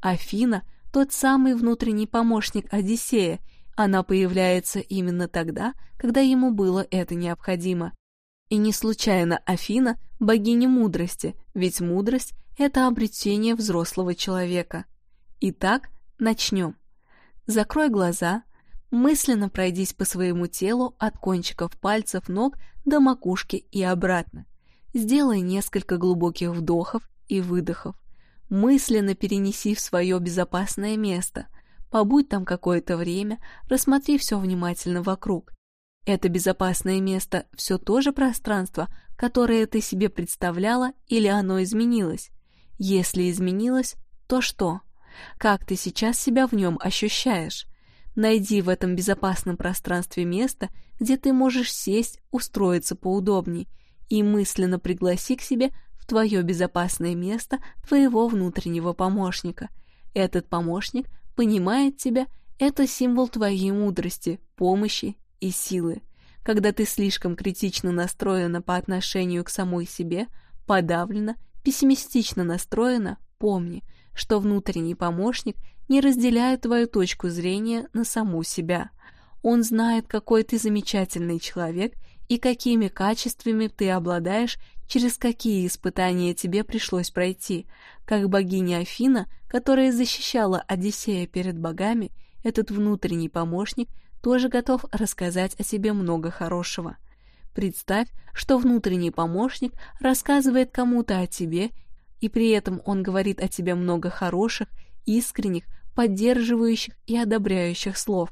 Афина тот самый внутренний помощник Одиссея. Она появляется именно тогда, когда ему было это необходимо. И не случайно Афина – богиня мудрости, ведь мудрость – это обретение взрослого человека. Итак, начнем. Закрой глаза, мысленно пройдись по своему телу от кончиков пальцев ног до макушки и обратно. Сделай несколько глубоких вдохов и выдохов мысленно перенеси в свое безопасное место. побудь там какое-то время, рассмотри все внимательно вокруг. Это безопасное место все то же пространство, которое ты себе представляла, или оно изменилось? Если изменилось, то что? Как ты сейчас себя в нем ощущаешь? Найди в этом безопасном пространстве место, где ты можешь сесть, устроиться поудобней, и мысленно пригласи к себе в твое безопасное место твоего внутреннего помощника. Этот помощник понимает тебя, это символ твоей мудрости, помощи и силы. Когда ты слишком критично настроена по отношению к самой себе, подавлена, пессимистично настроена, помни, что внутренний помощник не разделяет твою точку зрения на саму себя. Он знает, какой ты замечательный человек и какими качествами ты обладаешь, через какие испытания тебе пришлось пройти. Как богиня Афина, которая защищала Одиссея перед богами, этот внутренний помощник тоже готов рассказать о себе много хорошего. Представь, что внутренний помощник рассказывает кому-то о тебе, и при этом он говорит о тебе много хороших, искренних, поддерживающих и одобряющих слов.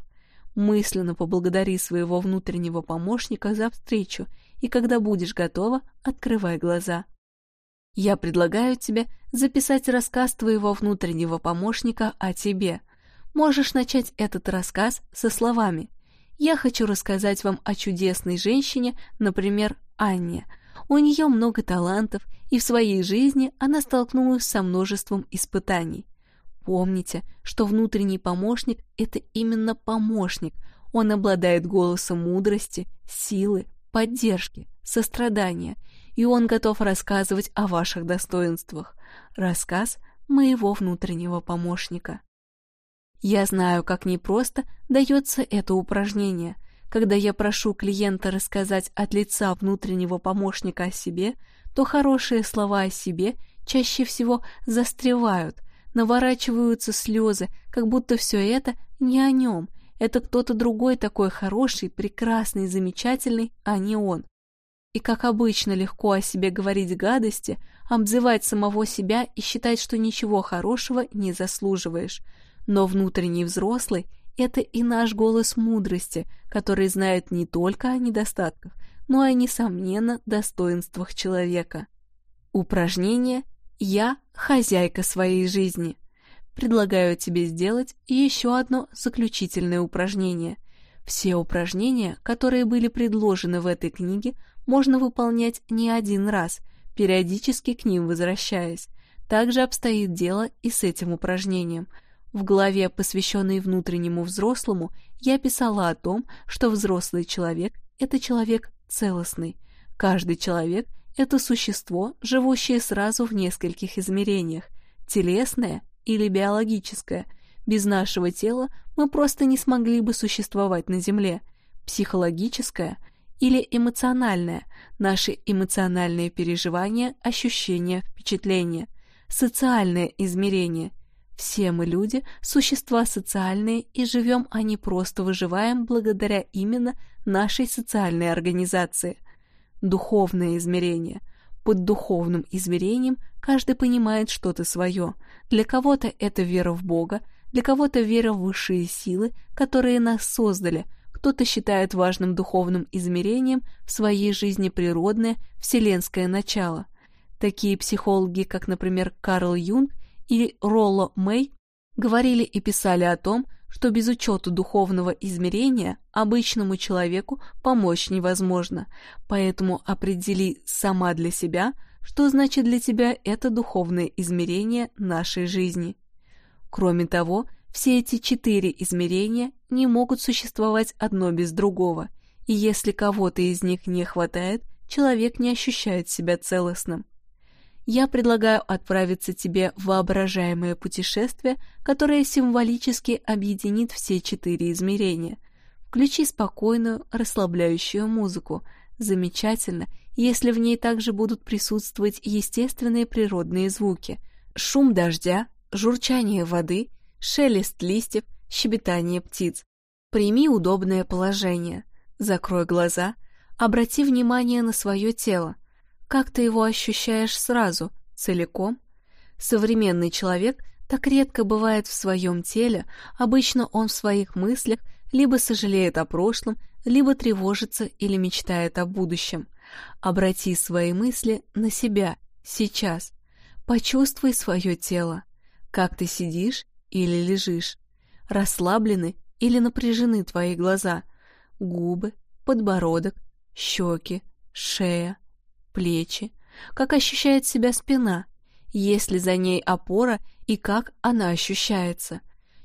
Мысленно поблагодари своего внутреннего помощника за встречу, и когда будешь готова, открывай глаза. Я предлагаю тебе записать рассказ твоего внутреннего помощника о тебе. Можешь начать этот рассказ со словами «Я хочу рассказать вам о чудесной женщине, например, Анне. У нее много талантов, и в своей жизни она столкнулась со множеством испытаний. Помните, что внутренний помощник — это именно помощник. Он обладает голосом мудрости, силы, поддержки, сострадания, и он готов рассказывать о ваших достоинствах. Рассказ моего внутреннего помощника. Я знаю, как непросто дается это упражнение. Когда я прошу клиента рассказать от лица внутреннего помощника о себе, то хорошие слова о себе чаще всего застревают — наворачиваются слезы, как будто все это не о нем. Это кто-то другой такой хороший, прекрасный, замечательный, а не он. И как обычно легко о себе говорить гадости, обзывать самого себя и считать, что ничего хорошего не заслуживаешь. Но внутренний взрослый — это и наш голос мудрости, который знает не только о недостатках, но и, несомненно, достоинствах человека. Упражнение я хозяйка своей жизни. Предлагаю тебе сделать еще одно заключительное упражнение. Все упражнения, которые были предложены в этой книге, можно выполнять не один раз, периодически к ним возвращаясь. Также обстоит дело и с этим упражнением. В главе, посвященной внутреннему взрослому, я писала о том, что взрослый человек – это человек целостный. Каждый человек – это существо, живущее сразу в нескольких измерениях – телесное или биологическое. Без нашего тела мы просто не смогли бы существовать на Земле. Психологическое или эмоциональное – наши эмоциональные переживания, ощущения, впечатления. Социальное измерение – все мы люди, существа социальные, и живем, а не просто выживаем благодаря именно нашей социальной организации – духовное измерение. Под духовным измерением каждый понимает что-то свое. Для кого-то это вера в Бога, для кого-то вера в высшие силы, которые нас создали, кто-то считает важным духовным измерением в своей жизни природное, вселенское начало. Такие психологи, как, например, Карл Юнг или Ролло Мэй, говорили и писали о том, что без учета духовного измерения обычному человеку помочь невозможно, поэтому определи сама для себя, что значит для тебя это духовное измерение нашей жизни. Кроме того, все эти четыре измерения не могут существовать одно без другого, и если кого-то из них не хватает, человек не ощущает себя целостным я предлагаю отправиться тебе в воображаемое путешествие, которое символически объединит все четыре измерения. Включи спокойную, расслабляющую музыку. Замечательно, если в ней также будут присутствовать естественные природные звуки. Шум дождя, журчание воды, шелест листьев, щебетание птиц. Прими удобное положение. Закрой глаза, обрати внимание на свое тело. Как ты его ощущаешь сразу, целиком? Современный человек так редко бывает в своем теле, обычно он в своих мыслях либо сожалеет о прошлом, либо тревожится или мечтает о будущем. Обрати свои мысли на себя, сейчас. Почувствуй свое тело. Как ты сидишь или лежишь. Расслаблены или напряжены твои глаза, губы, подбородок, щеки, шея, плечи. Как ощущает себя спина, есть ли за ней опора и как она ощущается.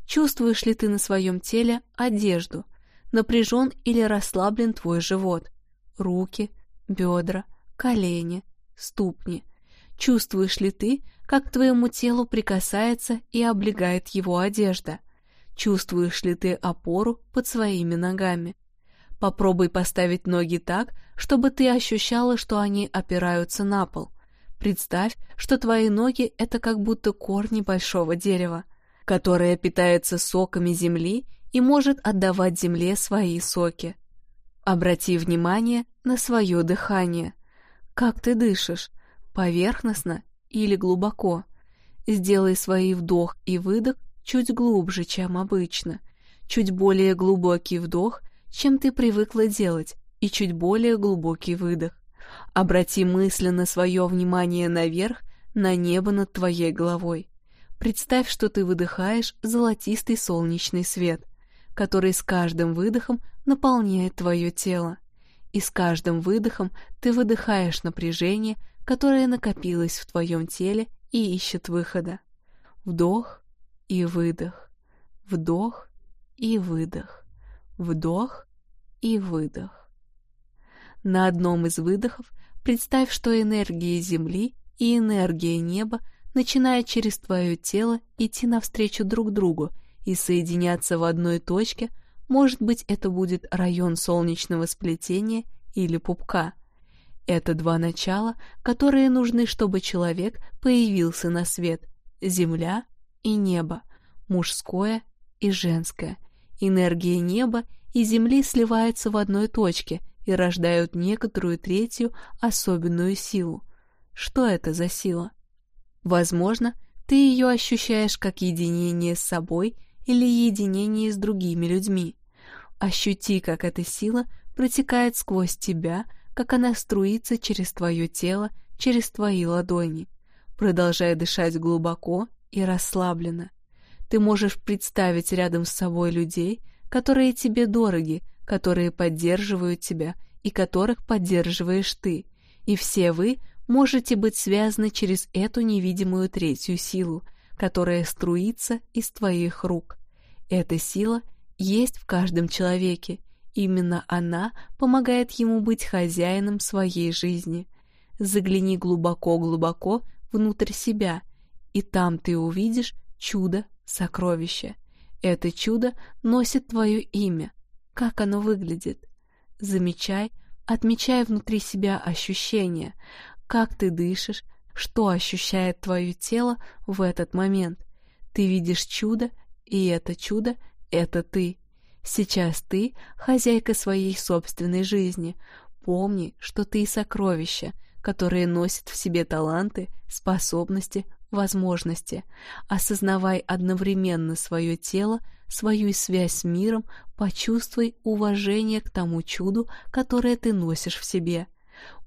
Чувствуешь ли ты на своем теле одежду? Напряжен или расслаблен твой живот? Руки, бедра, колени, ступни. Чувствуешь ли ты, как к твоему телу прикасается и облегает его одежда? Чувствуешь ли ты опору под своими ногами? Попробуй поставить ноги так, чтобы ты ощущала, что они опираются на пол. Представь, что твои ноги — это как будто корни большого дерева, которое питается соками земли и может отдавать земле свои соки. Обрати внимание на свое дыхание. Как ты дышишь? Поверхностно или глубоко? Сделай свои вдох и выдох чуть глубже, чем обычно. Чуть более глубокий вдох, чем ты привыкла делать, и чуть более глубокий выдох. Обрати мысленно свое внимание наверх, на небо над твоей головой. Представь, что ты выдыхаешь золотистый солнечный свет, который с каждым выдохом наполняет твое тело. И с каждым выдохом ты выдыхаешь напряжение, которое накопилось в твоем теле и ищет выхода. Вдох и выдох, вдох и выдох, вдох и выдох. На одном из выдохов представь, что энергия Земли и энергия неба начинают через твое тело идти навстречу друг другу и соединяться в одной точке, может быть, это будет район солнечного сплетения или пупка. Это два начала, которые нужны, чтобы человек появился на свет — Земля и небо, мужское и женское. Энергия неба и Земли сливаются в одной точке и рождают некоторую третью особенную силу. Что это за сила? Возможно, ты ее ощущаешь как единение с собой или единение с другими людьми. Ощути, как эта сила протекает сквозь тебя, как она струится через твое тело, через твои ладони. Продолжай дышать глубоко и расслабленно. Ты можешь представить рядом с собой людей, которые тебе дороги, которые поддерживают тебя и которых поддерживаешь ты, и все вы можете быть связаны через эту невидимую третью силу, которая струится из твоих рук. Эта сила есть в каждом человеке, именно она помогает ему быть хозяином своей жизни. Загляни глубоко-глубоко внутрь себя, и там ты увидишь чудо, сокровище. Это чудо носит твое имя. Как оно выглядит? Замечай, отмечай внутри себя ощущения, как ты дышишь, что ощущает твое тело в этот момент. Ты видишь чудо, и это чудо — это ты. Сейчас ты хозяйка своей собственной жизни. Помни, что ты сокровище, которое носит в себе таланты, способности, возможности. Осознавай одновременно свое тело, свою связь с миром, почувствуй уважение к тому чуду, которое ты носишь в себе.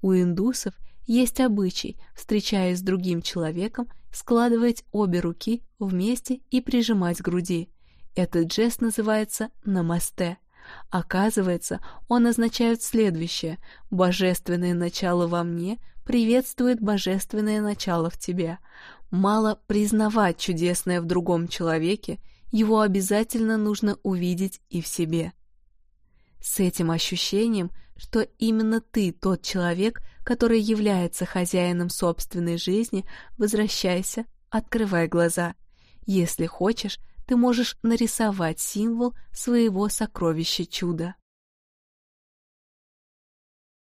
У индусов есть обычай, встречаясь с другим человеком, складывать обе руки вместе и прижимать к груди. Этот жест называется «намасте». Оказывается, он означает следующее «Божественное начало во мне приветствует божественное начало в тебе». Мало признавать чудесное в другом человеке, его обязательно нужно увидеть и в себе. С этим ощущением, что именно ты тот человек, который является хозяином собственной жизни, возвращайся, открывай глаза. Если хочешь, ты можешь нарисовать символ своего сокровища чуда.